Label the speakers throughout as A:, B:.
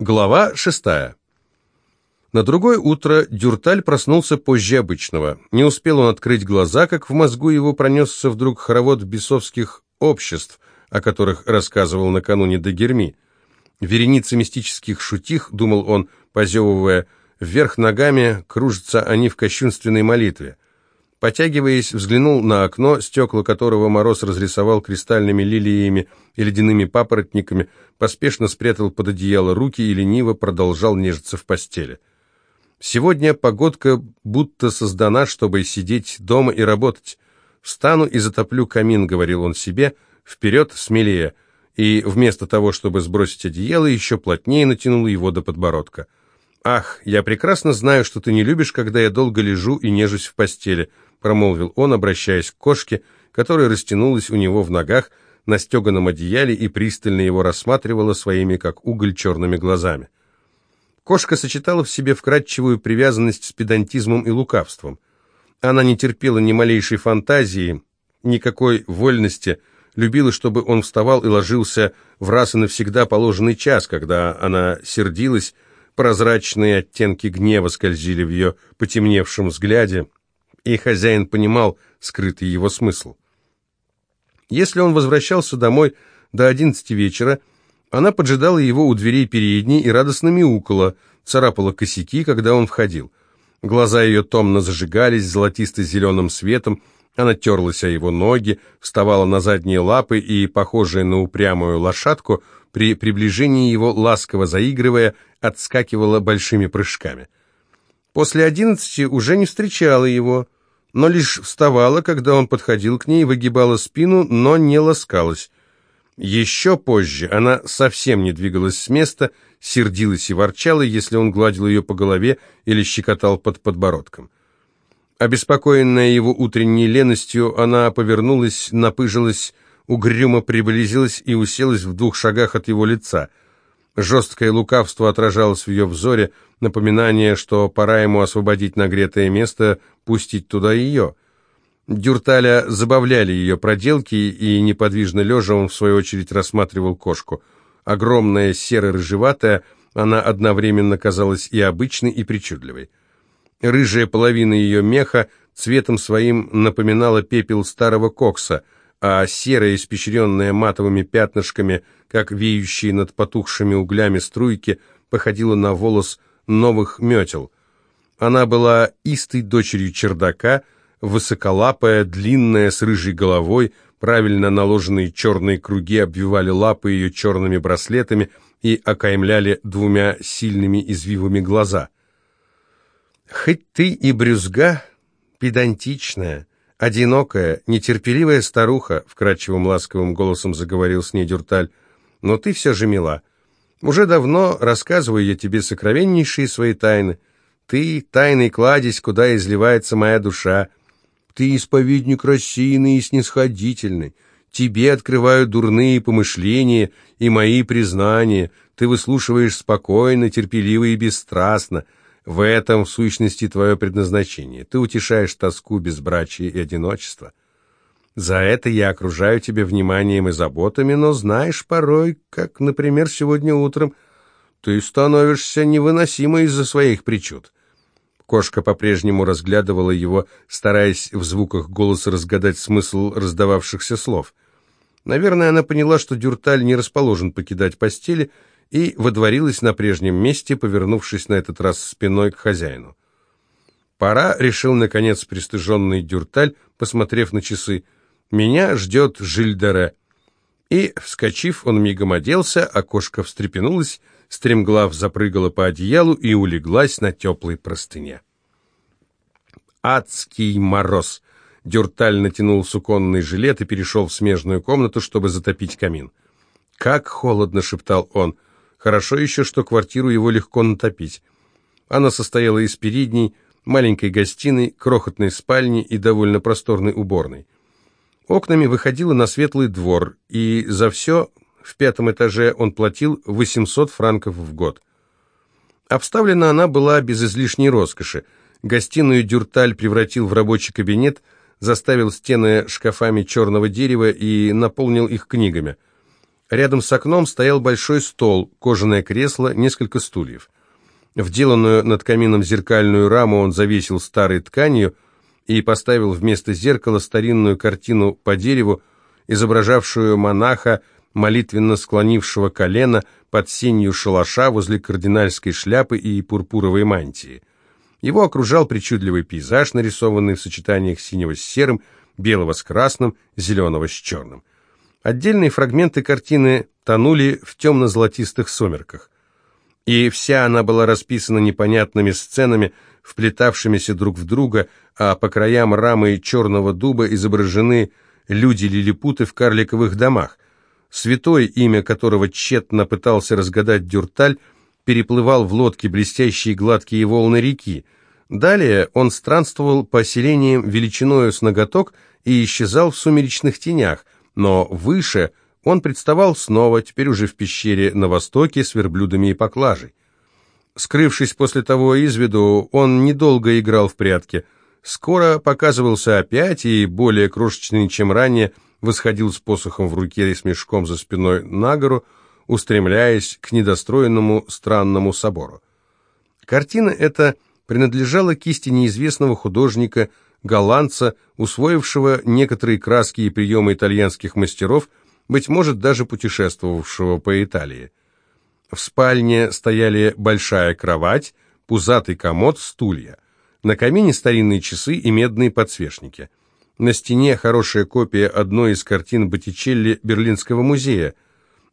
A: Глава шестая. На другое утро Дюрталь проснулся позже обычного. Не успел он открыть глаза, как в мозгу его пронесся вдруг хоровод бесовских обществ, о которых рассказывал накануне Дагерми. Вереница мистических шутих, думал он, позевывая, вверх ногами кружатся они в кощунственной молитве. Потягиваясь, взглянул на окно, стекла которого мороз разрисовал кристальными лилиями и ледяными папоротниками, поспешно спрятал под одеяло руки и лениво продолжал нежиться в постели. Сегодня погодка будто создана, чтобы сидеть дома и работать. «Встану и затоплю камин», — говорил он себе, — «вперед, смелее», и вместо того, чтобы сбросить одеяло, еще плотнее натянул его до подбородка. «Ах, я прекрасно знаю, что ты не любишь, когда я долго лежу и нежусь в постели», — промолвил он, обращаясь к кошке, которая растянулась у него в ногах на стеганом одеяле и пристально его рассматривала своими, как уголь, черными глазами. Кошка сочетала в себе вкрадчивую привязанность с педантизмом и лукавством. Она не терпела ни малейшей фантазии, никакой вольности, любила, чтобы он вставал и ложился в раз и навсегда положенный час, когда она сердилась, прозрачные оттенки гнева скользили в ее потемневшем взгляде, и хозяин понимал скрытый его смысл. Если он возвращался домой до одиннадцати вечера, она поджидала его у дверей передней и радостно мяукала, царапала косяки, когда он входил. Глаза ее томно зажигались золотисто-зеленым светом, она терлась о его ноги, вставала на задние лапы и, похожая на упрямую лошадку, при приближении его, ласково заигрывая, отскакивала большими прыжками. После одиннадцати уже не встречала его, но лишь вставала, когда он подходил к ней, выгибала спину, но не ласкалась. Еще позже она совсем не двигалась с места, сердилась и ворчала, если он гладил ее по голове или щекотал под подбородком. Обеспокоенная его утренней леностью, она повернулась, напыжилась, угрюмо приблизилась и уселась в двух шагах от его лица. Жесткое лукавство отражалось в ее взоре, напоминание, что пора ему освободить нагретое место, пустить туда ее. Дюрталя забавляли ее проделки, и неподвижно лежа он, в свою очередь, рассматривал кошку. Огромная, серо-рыжеватая, она одновременно казалась и обычной, и причудливой. Рыжая половина ее меха цветом своим напоминала пепел старого кокса — а серая, испещренная матовыми пятнышками, как веющие над потухшими углями струйки, походила на волос новых метел. Она была истой дочерью чердака, высоколапая, длинная, с рыжей головой, правильно наложенные черные круги обвивали лапы ее черными браслетами и окаймляли двумя сильными извивами глаза. «Хоть ты и брюзга, педантичная», «Одинокая, нетерпеливая старуха», — вкрадчивым ласковым голосом заговорил с ней Дюрталь, — «но ты все же мила. Уже давно рассказываю я тебе сокровеннейшие свои тайны. Ты — тайный кладезь, куда изливается моя душа. Ты исповедник рассеянный и снисходительный. Тебе открываю дурные помышления и мои признания. Ты выслушиваешь спокойно, терпеливо и бесстрастно». В этом, в сущности, твое предназначение. Ты утешаешь тоску, безбрачия и одиночество. За это я окружаю тебя вниманием и заботами, но знаешь, порой, как, например, сегодня утром, ты становишься невыносимой из-за своих причуд. Кошка по-прежнему разглядывала его, стараясь в звуках голоса разгадать смысл раздававшихся слов. Наверное, она поняла, что Дюрталь не расположен покидать постели, и водворилась на прежнем месте, повернувшись на этот раз спиной к хозяину. «Пора», — решил, наконец, пристыженный Дюрталь, посмотрев на часы. «Меня ждет Жильдере». И, вскочив, он мигом оделся, окошко встрепенулось, стремглав запрыгала по одеялу и улеглась на теплой простыне. «Адский мороз!» Дюрталь натянул суконный жилет и перешел в смежную комнату, чтобы затопить камин. «Как холодно!» — шептал он. Хорошо еще, что квартиру его легко натопить. Она состояла из передней, маленькой гостиной, крохотной спальни и довольно просторной уборной. Окнами выходила на светлый двор, и за все в пятом этаже он платил 800 франков в год. Обставлена она была без излишней роскоши. Гостиную Дюрталь превратил в рабочий кабинет, заставил стены шкафами черного дерева и наполнил их книгами – Рядом с окном стоял большой стол, кожаное кресло, несколько стульев. Вделанную над камином зеркальную раму он завесил старой тканью и поставил вместо зеркала старинную картину по дереву, изображавшую монаха, молитвенно склонившего колено под сенью шалаша возле кардинальской шляпы и пурпуровой мантии. Его окружал причудливый пейзаж, нарисованный в сочетаниях синего с серым, белого с красным, зеленого с черным. Отдельные фрагменты картины тонули в темно-золотистых сумерках. И вся она была расписана непонятными сценами, вплетавшимися друг в друга, а по краям рамы черного дуба изображены люди-лилипуты в карликовых домах. Святой, имя которого тщетно пытался разгадать Дюрталь, переплывал в лодке блестящие гладкие волны реки. Далее он странствовал по селениям величиною с ноготок и исчезал в сумеречных тенях, но выше он представал снова, теперь уже в пещере на востоке с верблюдами и поклажей. Скрывшись после того из виду, он недолго играл в прятки. Скоро показывался опять и, более крошечный, чем ранее, восходил с посохом в руке и с мешком за спиной на гору, устремляясь к недостроенному странному собору. Картина эта принадлежала кисти неизвестного художника, голландца, усвоившего некоторые краски и приемы итальянских мастеров, быть может, даже путешествовавшего по Италии. В спальне стояли большая кровать, пузатый комод, стулья. На камине старинные часы и медные подсвечники. На стене хорошая копия одной из картин Боттичелли Берлинского музея.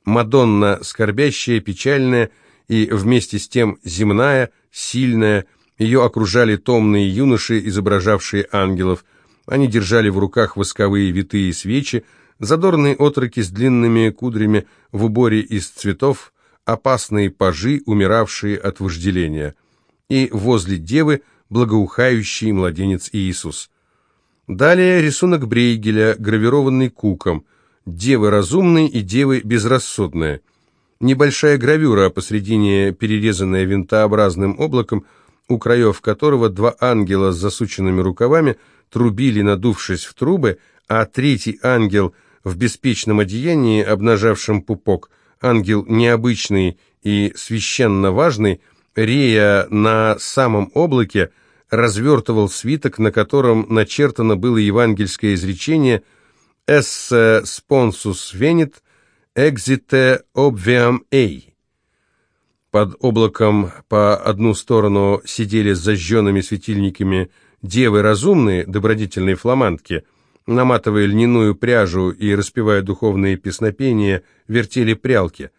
A: Мадонна скорбящая, печальная и вместе с тем земная, сильная. Ее окружали томные юноши, изображавшие ангелов. Они держали в руках восковые витые свечи, задорные отроки с длинными кудрями в уборе из цветов, опасные пажи, умиравшие от вожделения. И возле девы благоухающий младенец Иисус. Далее рисунок Брейгеля, гравированный куком. Девы разумные и девы безрассудные. Небольшая гравюра, посредине перерезанная винтообразным облаком, у краев которого два ангела с засученными рукавами трубили, надувшись в трубы, а третий ангел в беспечном одеянии, обнажавшем пупок, ангел необычный и священно важный, рея на самом облаке, развертывал свиток, на котором начертано было евангельское изречение «Esse sponsus venit, exite obviam ei». Под облаком по одну сторону сидели с зажженными светильниками девы разумные, добродетельные фламандки, наматывая льняную пряжу и распевая духовные песнопения, вертели прялки.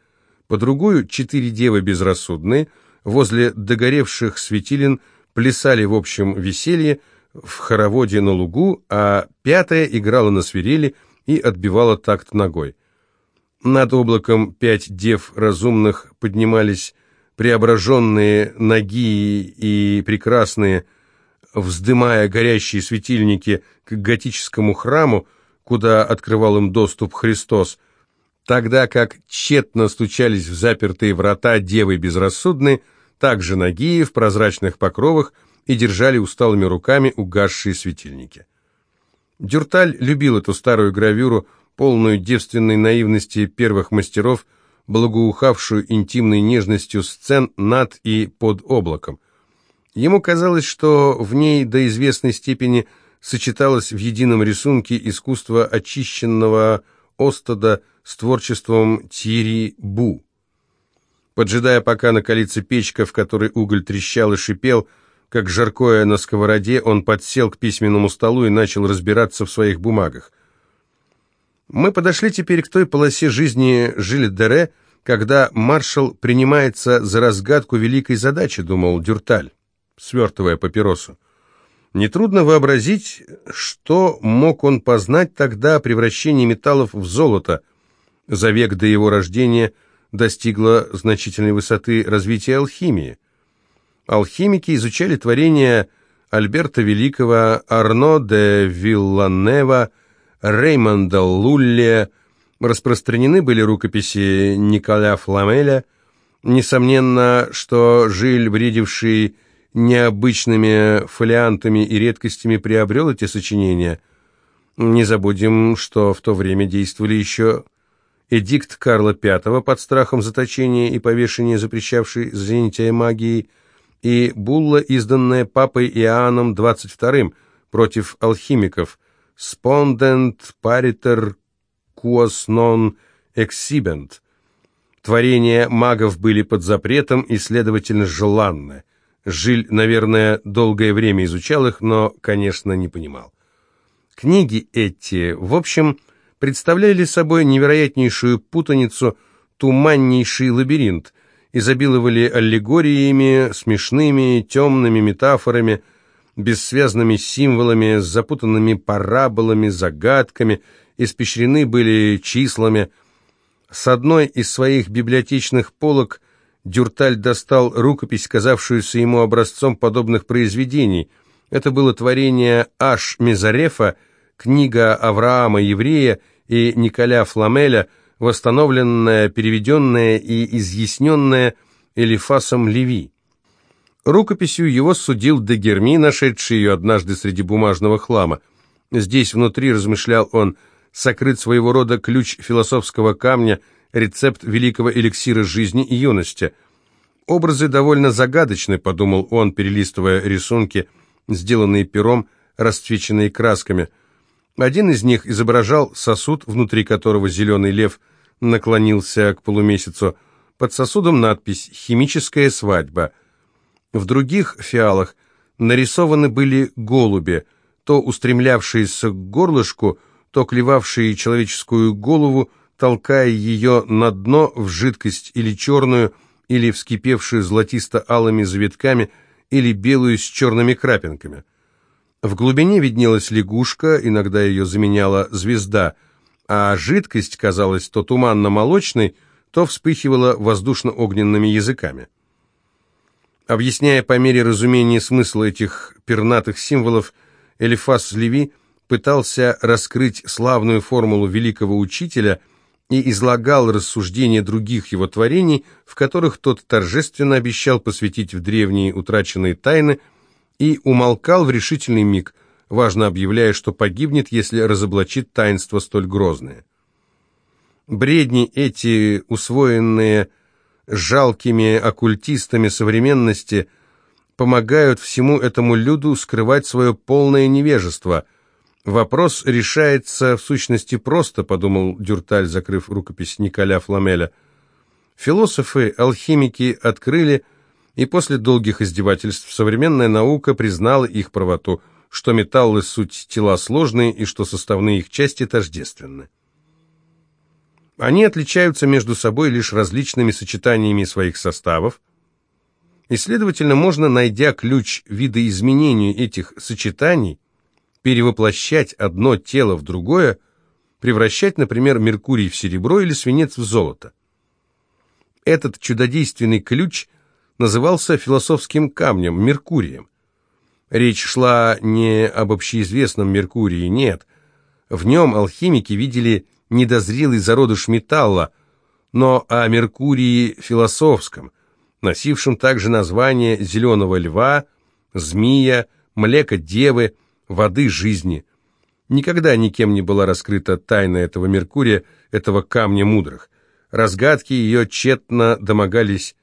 A: По другую четыре девы безрассудные, возле догоревших светилин – плясали в общем веселье в хороводе на лугу, а пятая играла на свирели и отбивала такт ногой. Над облаком пять дев разумных поднимались преображенные ноги и прекрасные, вздымая горящие светильники к готическому храму, куда открывал им доступ Христос, тогда как тщетно стучались в запертые врата девы безрассудные, также ноги в прозрачных покровах и держали усталыми руками угасшие светильники. Дюрталь любил эту старую гравюру, полную девственной наивности первых мастеров, благоухавшую интимной нежностью сцен над и под облаком. Ему казалось, что в ней до известной степени сочеталось в едином рисунке искусство очищенного Остада с творчеством Тьерри Бу. Поджидая, пока накалится печка, в которой уголь трещал и шипел, как жаркое на сковороде, он подсел к письменному столу и начал разбираться в своих бумагах. Мы подошли теперь к той полосе жизни Жиль Дере, когда маршал принимается за разгадку великой задачи, думал Дюрталь, свертывая папиросу. Нетрудно вообразить, что мог он познать тогда о превращении металлов в золото. За век до его рождения – достигла значительной высоты развития алхимии. Алхимики изучали творения Альберта Великого, Арно де Вилланева, Реймонда Лулле, распространены были рукописи Николя Фламеля. Несомненно, что Жиль, бредивший необычными фолиантами и редкостями, приобрел эти сочинения. Не забудем, что в то время действовали еще эдикт Карла V под страхом заточения и повешения, запрещавший занятия магией, и булла, изданная папой Иоанном XXII против алхимиков «Spondent pariter quos non exhibent». Творения магов были под запретом и, следовательно, желанны. Жиль, наверное, долгое время изучал их, но, конечно, не понимал. Книги эти, в общем, представляли собой невероятнейшую путаницу, туманнейший лабиринт, изобиловали аллегориями, смешными, темными метафорами, бессвязными символами, запутанными параболами, загадками, испещрены были числами. С одной из своих библиотечных полок Дюрталь достал рукопись, казавшуюся ему образцом подобных произведений. Это было творение Аш Мезарефа, книга Авраама Еврея и Николя Фламеля, восстановленная, переведенная и изъясненная Элифасом Леви. Рукописью его судил Дегерми, нашедший ее однажды среди бумажного хлама. Здесь внутри, размышлял он, сокрыт своего рода ключ философского камня – рецепт великого эликсира жизни и юности. Образы довольно загадочны, подумал он, перелистывая рисунки, сделанные пером, расцвеченные красками. Один из них изображал сосуд, внутри которого зеленый лев наклонился к полумесяцу. Под сосудом надпись «Химическая свадьба». В других фиалах нарисованы были голуби, то устремлявшиеся к горлышку, то клевавшие человеческую голову, толкая ее на дно в жидкость или черную, или вскипевшую золотисто-алыми завитками, или белую с черными крапинками. В глубине виднелась лягушка, иногда ее заменяла звезда, а жидкость казалась то туманно-молочной, то вспыхивала воздушно-огненными языками. Объясняя по мере разумения смысл этих пернатых символов, Элифас Леви пытался раскрыть славную формулу великого учителя – и излагал рассуждения других его творений, в которых тот торжественно обещал посвятить в древние утраченные тайны и умолкал в решительный миг, важно объявляя, что погибнет, если разоблачит таинство столь грозное. Бредни эти, усвоенные жалкими оккультистами современности, помогают всему этому люду скрывать свое полное невежество – «Вопрос решается в сущности просто», — подумал Дюрталь, закрыв рукопись Николя Фламеля. Философы, алхимики открыли, и после долгих издевательств современная наука признала их правоту, что металлы — суть тела сложные и что составные их части тождественны. Они отличаются между собой лишь различными сочетаниями своих составов, и, следовательно, можно, найдя ключ видоизменению этих сочетаний, перевоплощать одно тело в другое, превращать, например, меркурий в серебро или свинец в золото. Этот чудодейственный ключ назывался философским камнем, Меркурием. Речь шла не об общеизвестном Меркурии, нет. В нем алхимики видели недозрелый зародыш металла, но о Меркурии философском, носившем также название зеленого льва, змея, млека девы, воды жизни. Никогда никем не была раскрыта тайна этого Меркурия, этого камня мудрых. Разгадки ее тщетно домогались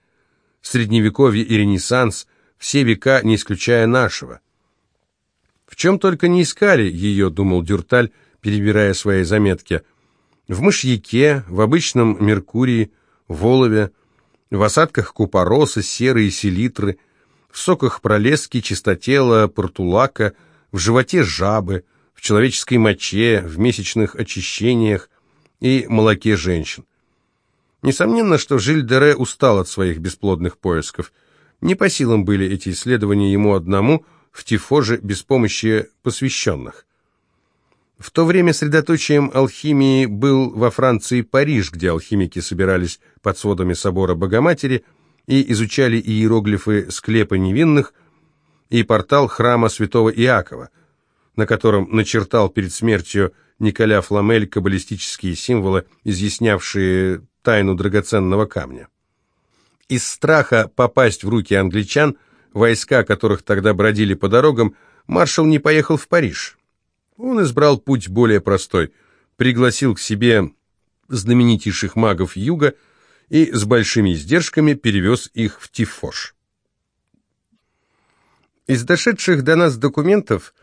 A: Средневековье и Ренессанс, все века, не исключая нашего. В чем только не искали ее, думал Дюрталь, перебирая свои заметки. В мышьяке, в обычном Меркурии, в олове, в осадках купороса, серы и селитры, в соках пролески, чистотела, портулака – в животе жабы, в человеческой моче, в месячных очищениях и молоке женщин. Несомненно, что Жиль-Дере устал от своих бесплодных поисков. Не по силам были эти исследования ему одному, в Тифоже без помощи посвященных. В то время средоточием алхимии был во Франции Париж, где алхимики собирались под сводами собора Богоматери и изучали иероглифы склепа невинных, и портал храма святого Иакова, на котором начертал перед смертью Николя Фламель каббалистические символы, изъяснявшие тайну драгоценного камня. Из страха попасть в руки англичан, войска которых тогда бродили по дорогам, маршал не поехал в Париж. Он избрал путь более простой, пригласил к себе знаменитейших магов Юга и с большими издержками перевез их в Тифош. Из дошедших до нас документов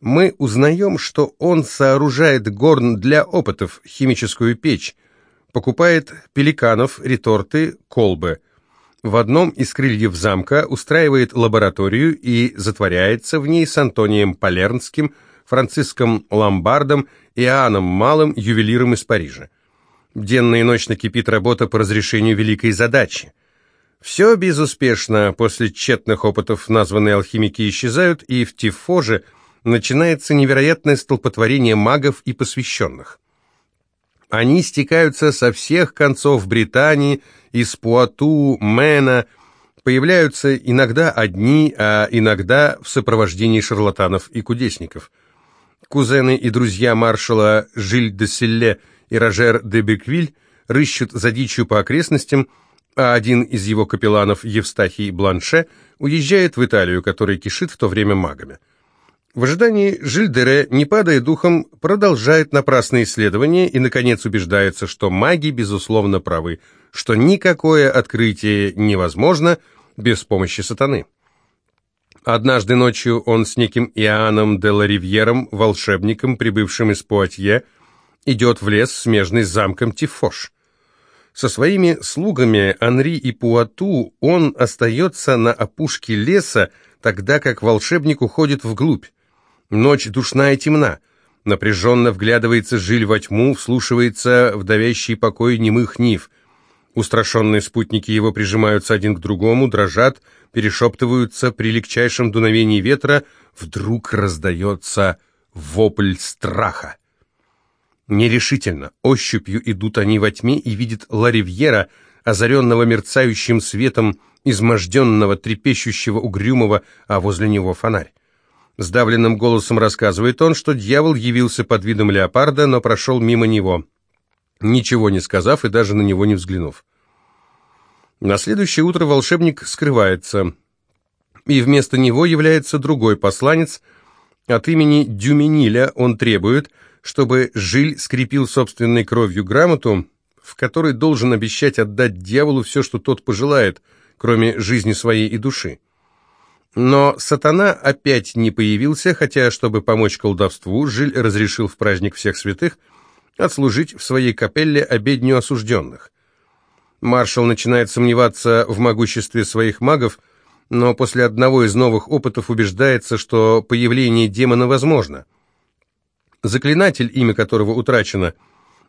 A: мы узнаем, что он сооружает горн для опытов, химическую печь, покупает пеликанов, реторты, колбы. В одном из крыльев замка устраивает лабораторию и затворяется в ней с Антонием Палернским, Франциском Ломбардом и Иоанном Малым, ювелиром из Парижа. Денно и ночно кипит работа по разрешению великой задачи. Все безуспешно, после тщетных опытов названные алхимики исчезают, и в Тифоже начинается невероятное столпотворение магов и посвященных. Они стекаются со всех концов Британии, из Пуату, Мэна, появляются иногда одни, а иногда в сопровождении шарлатанов и кудесников. Кузены и друзья маршала Жиль де Селле и Рожер де Беквиль рыщут за дичью по окрестностям, а один из его капелланов, Евстахий Бланше, уезжает в Италию, которая кишит в то время магами. В ожидании Жильдере, не падая духом, продолжает напрасные исследования и, наконец, убеждается, что маги, безусловно, правы, что никакое открытие невозможно без помощи сатаны. Однажды ночью он с неким Иоанном де Ларивьером, волшебником, прибывшим из Пуатье, идет в лес, смежный с замком Тифош. Со своими слугами Анри и Пуату он остается на опушке леса, тогда как волшебник уходит вглубь. Ночь душная и темна. Напряженно вглядывается жиль во тьму, вслушивается в давящий покой немых нив. Устрашенные спутники его прижимаются один к другому, дрожат, перешептываются при легчайшем дуновении ветра. Вдруг раздается вопль страха. Нерешительно, ощупью идут они во тьме и видят Ларивьера, озаренного мерцающим светом, изможденного, трепещущего, угрюмого, а возле него фонарь. Сдавленным голосом рассказывает он, что дьявол явился под видом леопарда, но прошел мимо него, ничего не сказав и даже на него не взглянув. На следующее утро волшебник скрывается, и вместо него является другой посланец. От имени Дюмениля он требует, чтобы Жиль скрепил собственной кровью грамоту, в которой должен обещать отдать дьяволу все, что тот пожелает, кроме жизни своей и души. Но сатана опять не появился, хотя, чтобы помочь колдовству, Жиль разрешил в праздник всех святых отслужить в своей капелле обедню осужденных. Маршал начинает сомневаться в могуществе своих магов, но после одного из новых опытов убеждается, что появление демона возможно – Заклинатель, имя которого утрачено,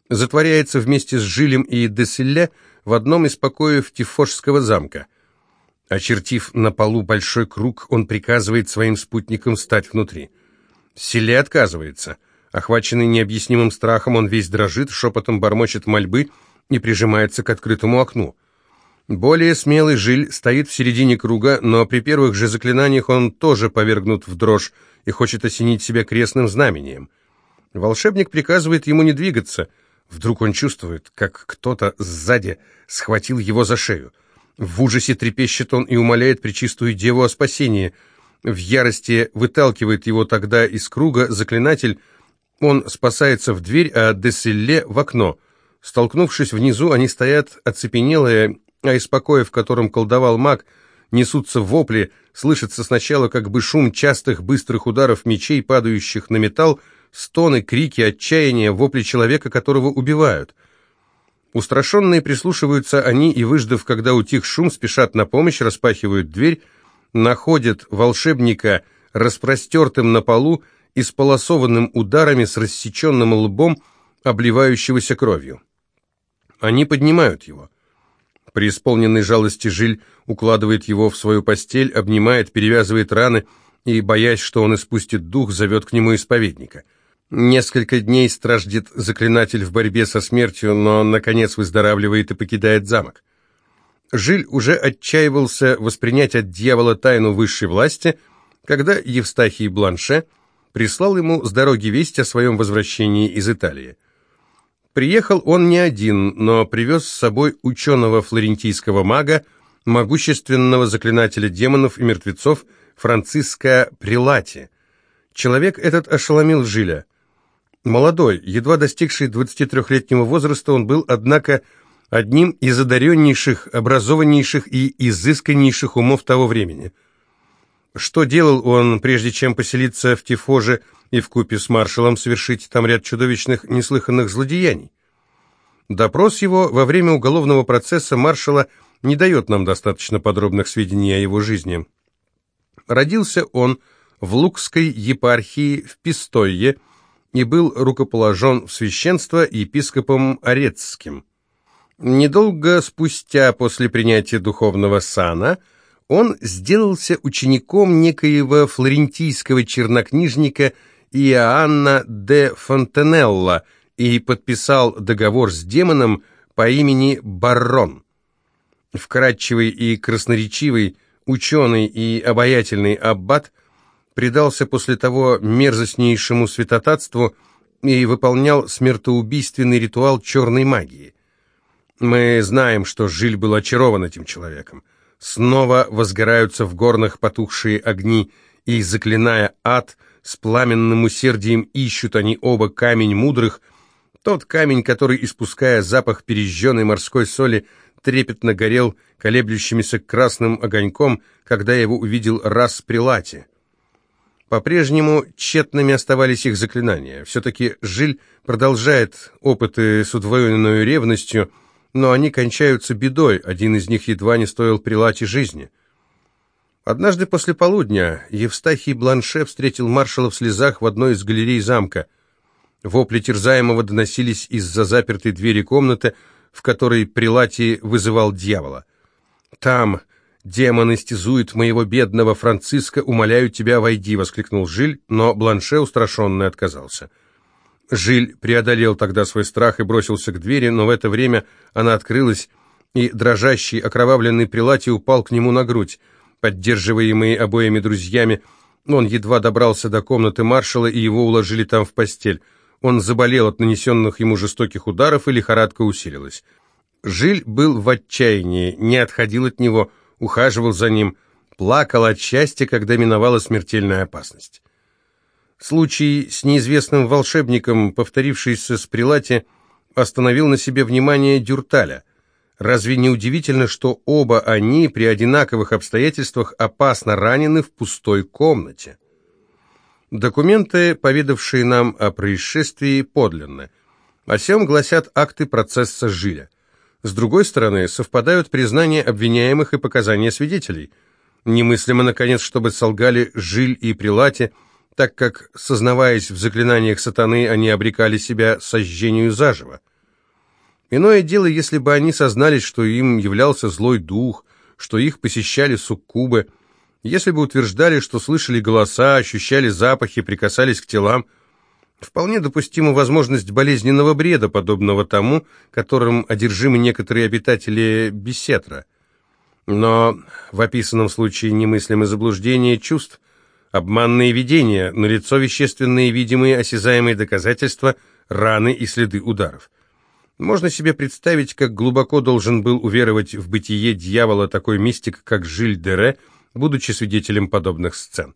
A: затворяется вместе с Жилем и Деселле в одном из покоев Тифошского замка. Очертив на полу большой круг, он приказывает своим спутникам стать внутри. Селе отказывается. Охваченный необъяснимым страхом, он весь дрожит, шепотом бормочет мольбы и прижимается к открытому окну. Более смелый Жиль стоит в середине круга, но при первых же заклинаниях он тоже повергнут в дрожь и хочет осенить себя крестным знамением. Волшебник приказывает ему не двигаться. Вдруг он чувствует, как кто-то сзади схватил его за шею. В ужасе трепещет он и умоляет Пречистую Деву о спасении. В ярости выталкивает его тогда из круга заклинатель. Он спасается в дверь, а Десселле в окно. Столкнувшись внизу, они стоят оцепенелые, а из покоя, в котором колдовал маг, несутся вопли, слышится сначала как бы шум частых быстрых ударов мечей, падающих на металл, стоны, крики, отчаяние, вопли человека, которого убивают. Устрашенные прислушиваются они и, выждав, когда утих шум, спешат на помощь, распахивают дверь, находят волшебника распростертым на полу, исполосованным ударами с рассеченным лбом, обливающегося кровью. Они поднимают его. При исполненной жалости Жиль укладывает его в свою постель, обнимает, перевязывает раны и, боясь, что он испустит дух, зовет к нему исповедника – Несколько дней страждет заклинатель в борьбе со смертью, но, наконец, выздоравливает и покидает замок. Жиль уже отчаивался воспринять от дьявола тайну высшей власти, когда Евстахий Бланше прислал ему с дороги весть о своем возвращении из Италии. Приехал он не один, но привез с собой ученого флорентийского мага, могущественного заклинателя демонов и мертвецов Франциска Прилати. Человек этот ошеломил Жиля. Молодой, едва достигший 23-летнего возраста, он был, однако, одним из одареннейших, образованнейших и изысканнейших умов того времени. Что делал он, прежде чем поселиться в Тифоже и вкупе с маршалом совершить там ряд чудовищных, неслыханных злодеяний? Допрос его во время уголовного процесса маршала не дает нам достаточно подробных сведений о его жизни. Родился он в Лукской епархии в Пистойе и был рукоположен в священство епископом Орецким. Недолго спустя после принятия духовного сана он сделался учеником некоего флорентийского чернокнижника Иоанна де Фонтенелла и подписал договор с демоном по имени Баррон. Вкрадчивый и красноречивый, ученый и обаятельный аббат предался после того мерзостнейшему святотатству и выполнял смертоубийственный ритуал черной магии. Мы знаем, что Жиль был очарован этим человеком. Снова возгораются в горнах потухшие огни, и, заклиная ад, с пламенным усердием ищут они оба камень мудрых, тот камень, который, испуская запах пережженной морской соли, трепетно горел колеблющимся красным огоньком, когда его увидел раз Прилати. По-прежнему тщетными оставались их заклинания. Все-таки Жиль продолжает опыты с удвоенной ревностью, но они кончаются бедой, один из них едва не стоил прилати жизни. Однажды после полудня Евстахий Бланше встретил маршала в слезах в одной из галерей замка. Вопли терзаемого доносились из-за запертой двери комнаты, в которой прилати вызывал дьявола. «Там демон истязует моего бедного Франциска, умоляю тебя, войди!» — воскликнул Жиль, но Бланше устрашенный отказался. Жиль преодолел тогда свой страх и бросился к двери, но в это время она открылась, и дрожащий, окровавленный прилати упал к нему на грудь. Поддерживаемый обоими друзьями, он едва добрался до комнаты маршала, и его уложили там в постель. Он заболел от нанесенных ему жестоких ударов, и лихорадка усилилась. Жиль был в отчаянии, не отходил от него, ухаживал за ним, плакал от счастья, когда миновала смертельная опасность. Случай с неизвестным волшебником, повторившийся с Прилати, остановил на себе внимание Дюрталя. Разве не удивительно, что оба они при одинаковых обстоятельствах опасно ранены в пустой комнате? Документы, поведавшие нам о происшествии, подлинны. О сем гласят акты процесса Жиля. С другой стороны, совпадают признания обвиняемых и показания свидетелей. Немыслимо, наконец, чтобы солгали Жиль и Прилати – так как, сознаваясь в заклинаниях сатаны, они обрекали себя сожжению заживо. Иное дело, если бы они сознались, что им являлся злой дух, что их посещали суккубы, если бы утверждали, что слышали голоса, ощущали запахи, прикасались к телам, вполне допустима возможность болезненного бреда, подобного тому, которым одержимы некоторые обитатели Бесетра. Но в описанном случае немыслимы заблуждения чувств, Обманные видения, но лицо вещественные, видимые, осязаемые доказательства, раны и следы ударов. Можно себе представить, как глубоко должен был уверовать в бытие дьявола такой мистик, как Жиль Дере, будучи свидетелем подобных сцен.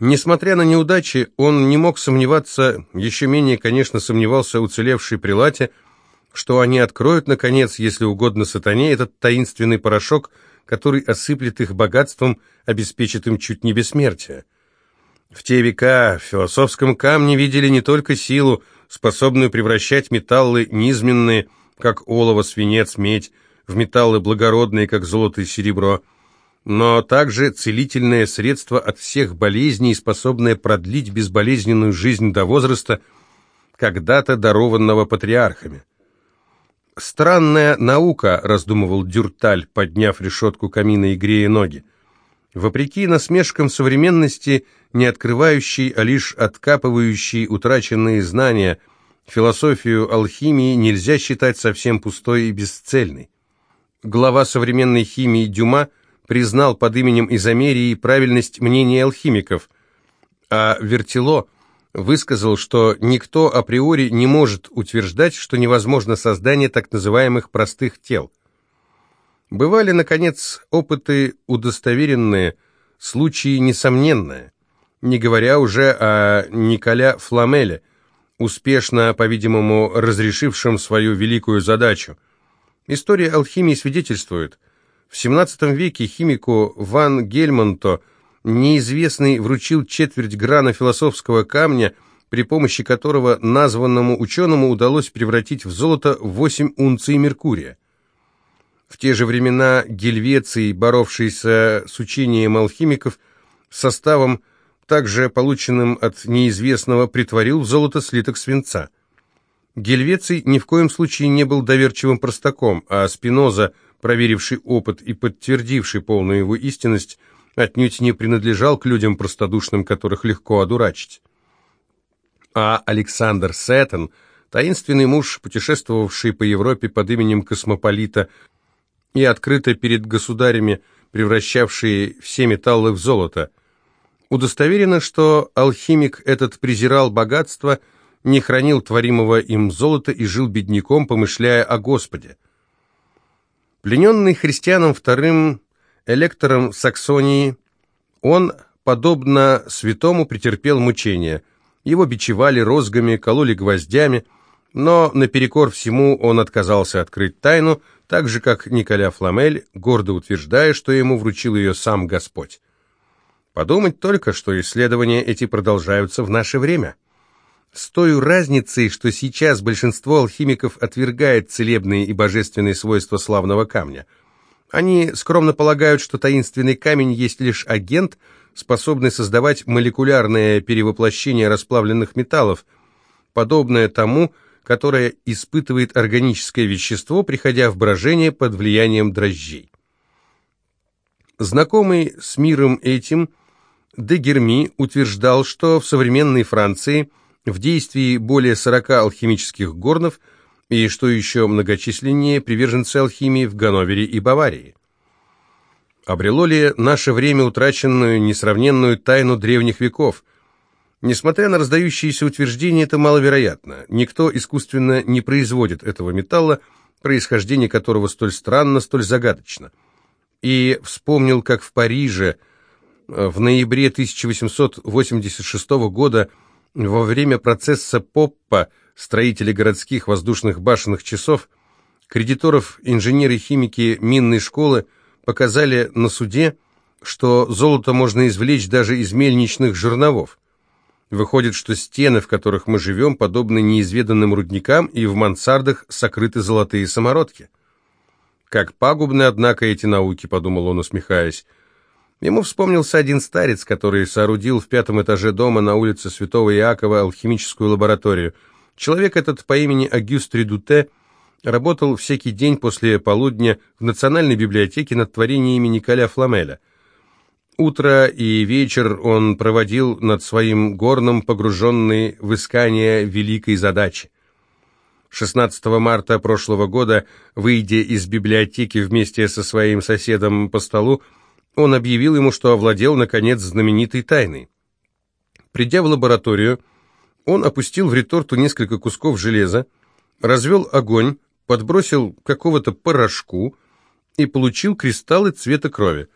A: Несмотря на неудачи, он не мог сомневаться, еще менее, конечно, сомневался уцелевший прилате, что они откроют, наконец, если угодно сатане, этот таинственный порошок – который осыплет их богатством, обеспечит им чуть не бессмертие. В те века в философском камне видели не только силу, способную превращать металлы низменные, как олово, свинец, медь, в металлы благородные, как золото и серебро, но также целительное средство от всех болезней, способное продлить безболезненную жизнь до возраста, когда-то дарованного патриархами. «Странная наука», — раздумывал Дюрталь, подняв решетку камина и грея ноги. Вопреки насмешкам современности, не открывающей, а лишь откапывающей утраченные знания, философию алхимии нельзя считать совсем пустой и бесцельной. Глава современной химии Дюма признал под именем Изомерии правильность мнений алхимиков, а Вертило — высказал, что никто априори не может утверждать, что невозможно создание так называемых простых тел. Бывали, наконец, опыты удостоверенные, случаи несомненные. не говоря уже о Николя Фламеле, успешно, по-видимому, разрешившем свою великую задачу. История алхимии свидетельствует, в XVII веке химику Ван Гельмонто неизвестный вручил четверть грана философского камня, при помощи которого названному ученому удалось превратить в золото 8 унций меркурия. В те же времена Гельвеций, боровшийся с учением алхимиков, составом также полученным от неизвестного, притворил в золото слиток свинца. Гельвеций ни в коем случае не был доверчивым простаком, а Спиноза, проверивший опыт и подтвердивший полную его истинность, отнюдь не принадлежал к людям простодушным, которых легко одурачить. А Александр Сеттон, таинственный муж, путешествовавший по Европе под именем Космополита и открыто перед государями, превращавший все металлы в золото, Удостоверено, что алхимик этот презирал богатство, не хранил творимого им золота и жил бедняком, помышляя о Господе. Плененный христианом вторым электором Саксонии, он, подобно святому, претерпел мучения. Его бичевали розгами, кололи гвоздями, но наперекор всему он отказался открыть тайну, так же, как Николя Фламель, гордо утверждая, что ему вручил ее сам Господь. Подумать только, что исследования эти продолжаются в наше время. С той разницей, что сейчас большинство алхимиков отвергает целебные и божественные свойства славного камня. Они скромно полагают, что таинственный камень есть лишь агент, способный создавать молекулярное перевоплощение расплавленных металлов, подобное тому, которое испытывает органическое вещество, приходя в брожение под влиянием дрожжей. Знакомый с миром этим, де Герми утверждал, что в современной Франции в действии более 40 алхимических горнов и, что еще многочисленнее, приверженцы алхимии в Ганновере и Баварии. Обрело ли наше время утраченную, несравненную тайну древних веков? Несмотря на раздающиеся утверждения, это маловероятно. Никто искусственно не производит этого металла, происхождение которого столь странно, столь загадочно. И вспомнил, как в Париже – в ноябре 1886 года во время процесса Поппа, строителя городских воздушных башенных часов, кредиторов инженеры-химики минной школы показали на суде, что золото можно извлечь даже из мельничных жерновов. Выходит, что стены, в которых мы живем, подобны неизведанным рудникам, и в мансардах сокрыты золотые самородки. Как пагубны, однако, эти науки, подумал он, усмехаясь. Ему вспомнился один старец, который соорудил в пятом этаже дома на улице Святого Иакова алхимическую лабораторию. Человек этот по имени Агюст Редуте работал всякий день после полудня в Национальной библиотеке над творениями Николя Фламеля. Утро и вечер он проводил над своим горном, погруженный в искание великой задачи. 16 марта прошлого года, выйдя из библиотеки вместе со своим соседом по столу, он объявил ему, что овладел, наконец, знаменитой тайной. Придя в лабораторию, он опустил в реторту несколько кусков железа, развел огонь, подбросил какого-то порошку и получил кристаллы цвета крови.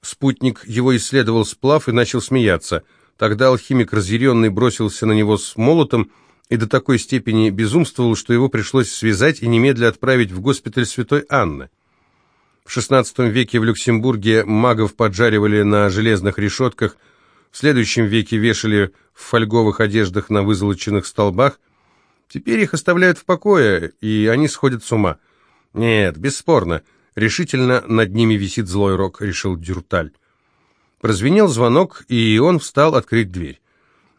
A: Спутник его исследовал сплав и начал смеяться. Тогда алхимик, разъяренный, бросился на него с молотом и до такой степени безумствовал, что его пришлось связать и немедля отправить в госпиталь Святой Анны. В XVI веке в Люксембурге магов поджаривали на железных решетках, в следующем веке вешали в фольговых одеждах на вызолоченных столбах. Теперь их оставляют в покое, и они сходят с ума. Нет, бесспорно, решительно над ними висит злой рок, решил Дюрталь. Прозвенел звонок, и он встал открыть дверь.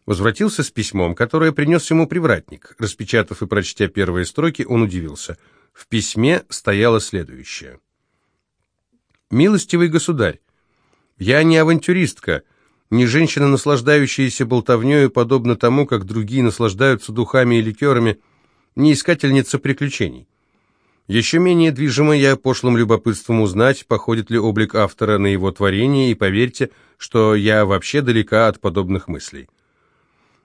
A: Возвратился с письмом, которое принес ему привратник. Распечатав и прочтя первые строки, он удивился. В письме стояло следующее. «Милостивый государь, я не авантюристка, не женщина, наслаждающаяся болтовнёю, подобно тому, как другие наслаждаются духами и ликерами, не искательница приключений. Еще менее движима я пошлым любопытством узнать, походит ли облик автора на его творение, и поверьте, что я вообще далека от подобных мыслей.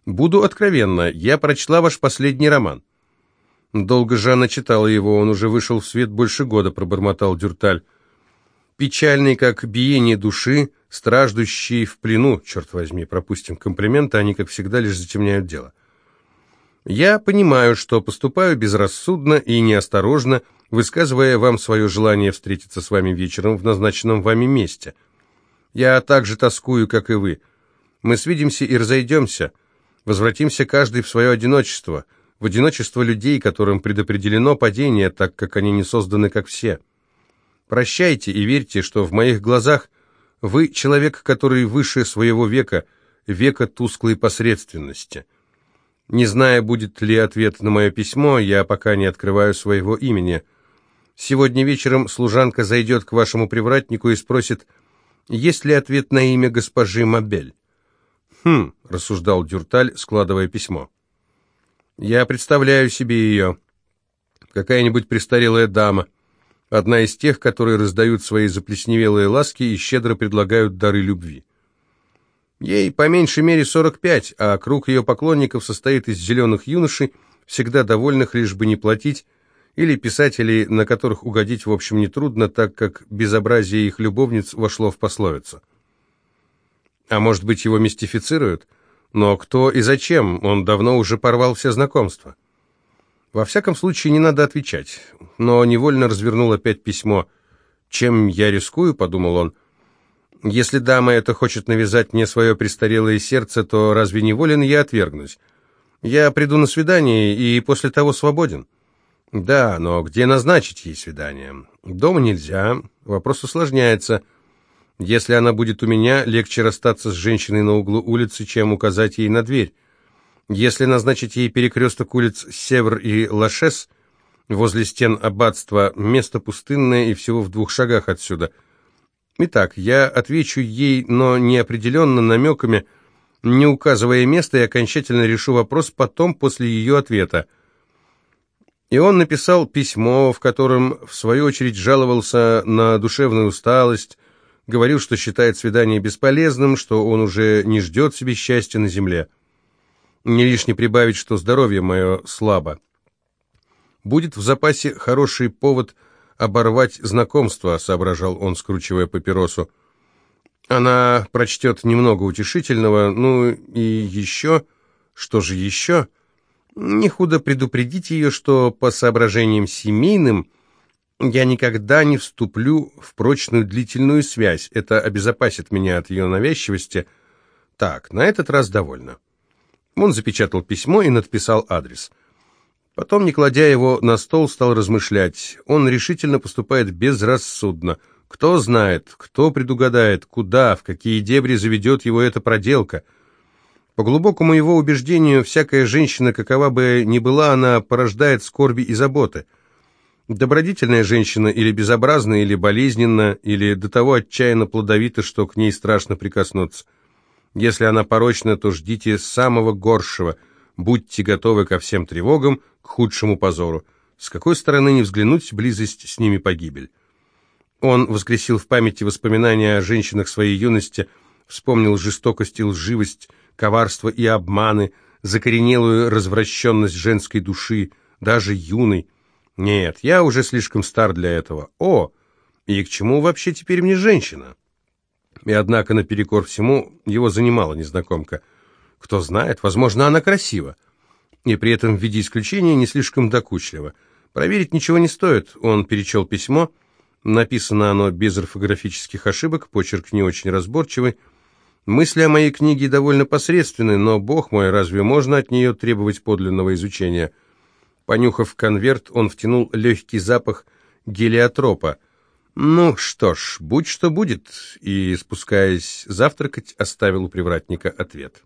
A: Буду откровенна, я прочла ваш последний роман. Долго же она читала его, он уже вышел в свет больше года, пробормотал Дюрталь печальный, как биение души, страждущий в плену, черт возьми, пропустим комплименты, они, как всегда, лишь затемняют дело. Я понимаю, что поступаю безрассудно и неосторожно, высказывая вам свое желание встретиться с вами вечером в назначенном вами месте. Я также тоскую, как и вы. Мы свидимся и разойдемся, возвратимся каждый в свое одиночество, в одиночество людей, которым предопределено падение, так как они не созданы, как все. Прощайте и верьте, что в моих глазах вы человек, который выше своего века, века тусклой посредственности. Не зная, будет ли ответ на мое письмо, я пока не открываю своего имени. Сегодня вечером служанка зайдет к вашему привратнику и спросит, есть ли ответ на имя госпожи Мобель. «Хм», — рассуждал Дюрталь, складывая письмо. «Я представляю себе ее. Какая-нибудь престарелая дама, одна из тех, которые раздают свои заплесневелые ласки и щедро предлагают дары любви. Ей по меньшей мере 45, а круг ее поклонников состоит из зеленых юношей, всегда довольных лишь бы не платить, или писателей, на которых угодить в общем нетрудно, так как безобразие их любовниц вошло в пословицу. А может быть, его мистифицируют? Но кто и зачем? Он давно уже порвал все знакомства. Во всяком случае, не надо отвечать. Но невольно развернул опять письмо. «Чем я рискую?» — подумал он. Если дама это хочет навязать мне свое престарелое сердце, то разве не волен я отвергнуть? Я приду на свидание и после того свободен. Да, но где назначить ей свидание? Дома нельзя, вопрос усложняется. Если она будет у меня, легче расстаться с женщиной на углу улицы, чем указать ей на дверь. Если назначить ей перекресток улиц Север и Лашес, возле стен аббатства, место пустынное и всего в двух шагах отсюда – Итак, я отвечу ей, но неопределенно намеками, не указывая место, и окончательно решу вопрос потом, после ее ответа. И он написал письмо, в котором, в свою очередь, жаловался на душевную усталость, говорил, что считает свидание бесполезным, что он уже не ждет себе счастья на земле. Не лишне прибавить, что здоровье мое слабо. Будет в запасе хороший повод – оборвать знакомство», — соображал он, скручивая папиросу. «Она прочтет немного утешительного, ну и еще...» «Что же еще?» «Не худо предупредить ее, что по соображениям семейным я никогда не вступлю в прочную длительную связь. Это обезопасит меня от ее навязчивости. Так, на этот раз довольно». Он запечатал письмо и надписал адрес — Потом, не кладя его на стол, стал размышлять. Он решительно поступает безрассудно. Кто знает, кто предугадает, куда, в какие дебри заведет его эта проделка. По глубокому его убеждению, всякая женщина, какова бы ни была, она порождает скорби и заботы. Добродетельная женщина или безобразна, или болезненна, или до того отчаянно плодовита, что к ней страшно прикоснуться. Если она порочна, то ждите самого горшего – Будьте готовы ко всем тревогам, к худшему позору. С какой стороны не взглянуть, близость с ними погибель. Он воскресил в памяти воспоминания о женщинах своей юности, вспомнил жестокость и лживость, коварство и обманы, закоренелую развращенность женской души, даже юной. Нет, я уже слишком стар для этого. О, и к чему вообще теперь мне женщина? И однако, наперекор всему, его занимала незнакомка – кто знает, возможно, она красива. И при этом в виде исключения не слишком докучлива. Проверить ничего не стоит. Он перечел письмо. Написано оно без орфографических ошибок, почерк не очень разборчивый. Мысли о моей книге довольно посредственны, но, бог мой, разве можно от нее требовать подлинного изучения? Понюхав конверт, он втянул легкий запах гелиотропа. Ну что ж, будь что будет, и, спускаясь завтракать, оставил у привратника ответ.